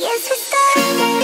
Yes, we're starting.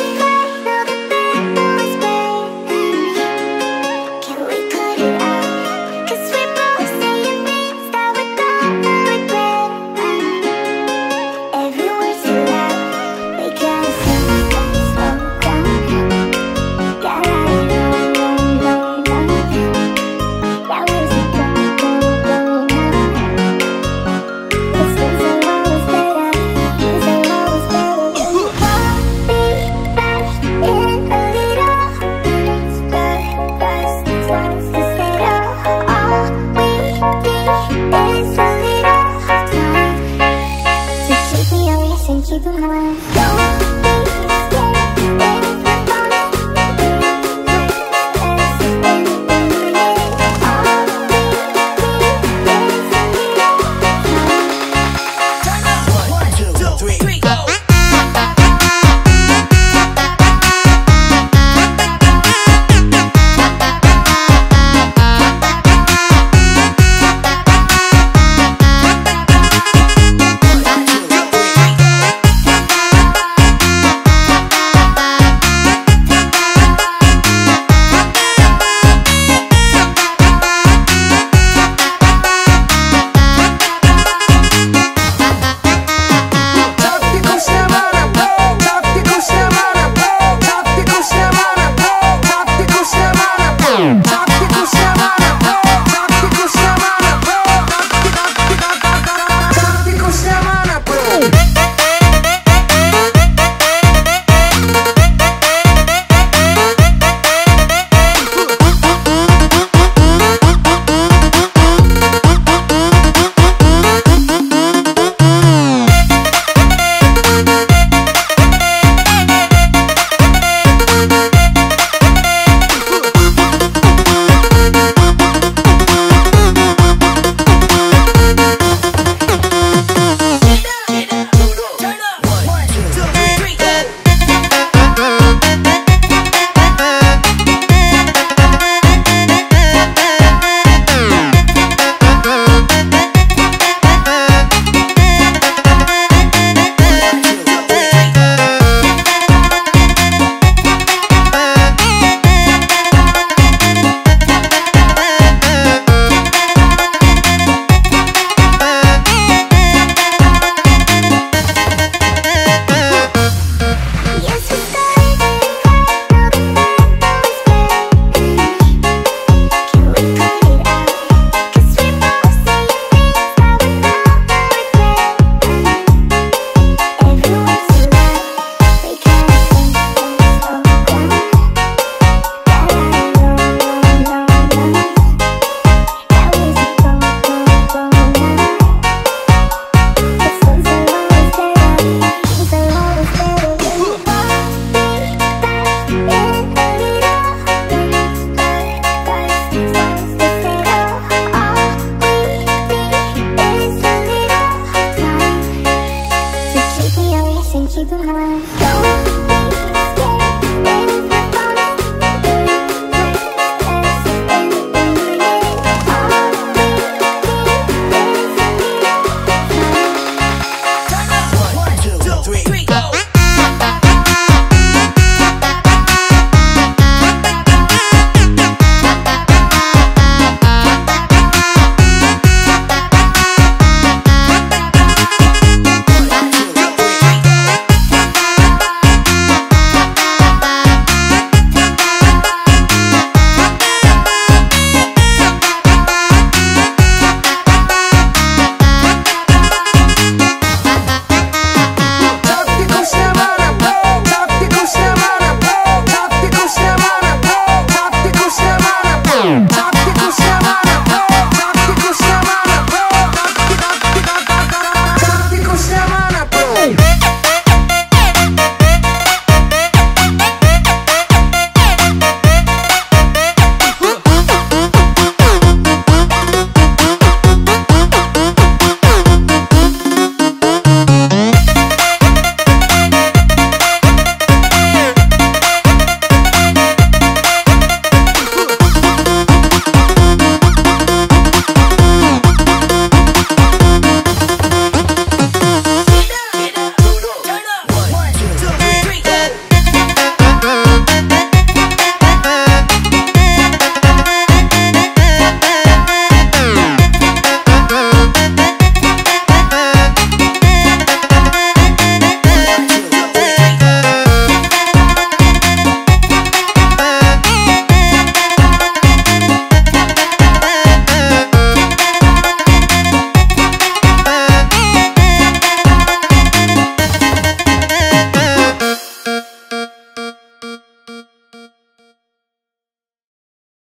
谁懂啊